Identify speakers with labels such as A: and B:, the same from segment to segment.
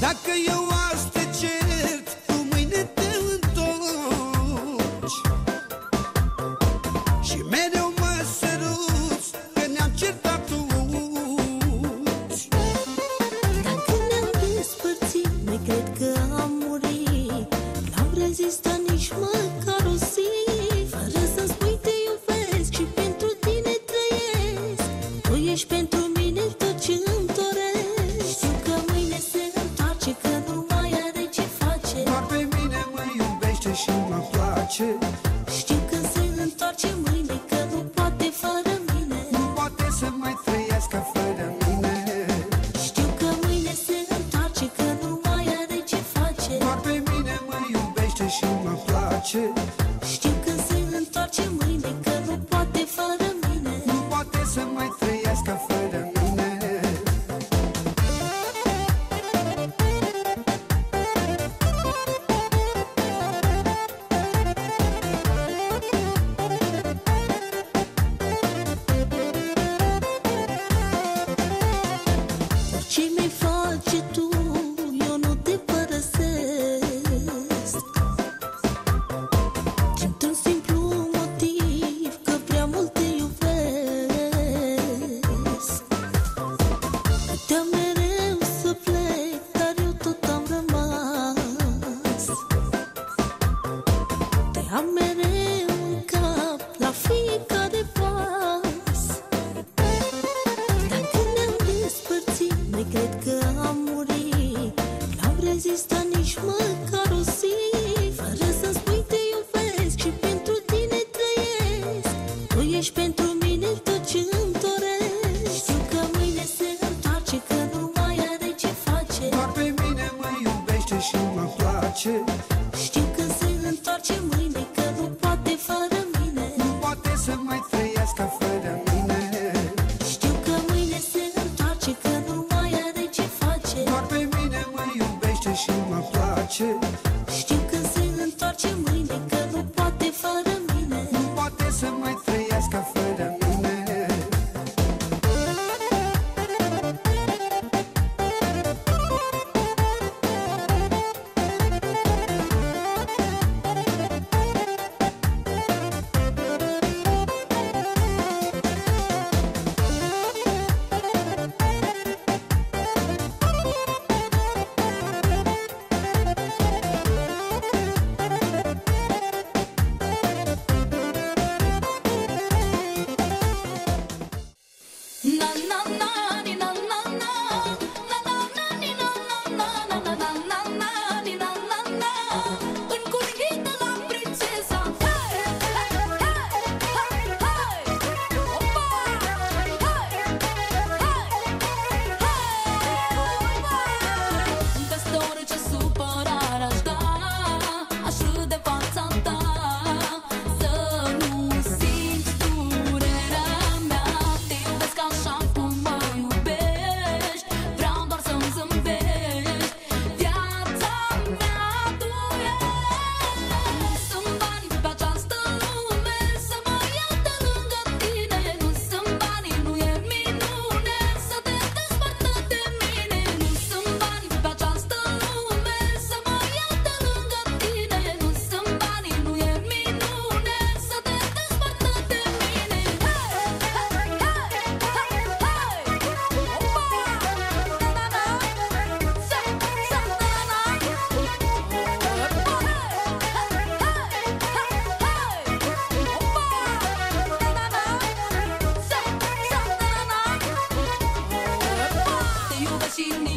A: Dacă eu azi te cert Tu mâine te întorci. Și mereu mă săruți Că ne-am certat uți
B: Dacă ne-am despărțit, mai cred că am murit. N-am rezistat
A: place
B: Știu că se întoarce mâine Că nu poate fără mine.
A: Nu poate să mai trăiască fără mine
B: cred că am murit. N-am rezistat nici măcar o zi. Fără să spui te iubesc și pentru tine trăiesc. Tu ești pentru mine tot ce îmi doresc. Știu că mâine se întoarce, că nu mai are ce face.
A: Doar pe mine mă iubește și mă place.
B: Știu că se întoarce mâine, se întoarce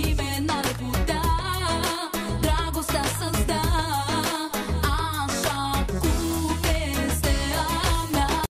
B: nimeni n-ar
A: putea Dragostea să